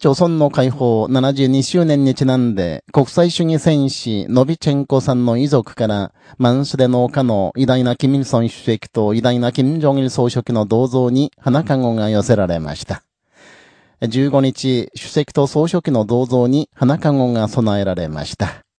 朝鮮の解放72周年にちなんで、国際主義戦士、ノビチェンコさんの遺族から、マンスデ農家の偉大なキミルソン主席と偉大なキム・ジョンイル総書記の銅像に花籠が寄せられました。15日、主席と総書記の銅像に花籠が備えられました。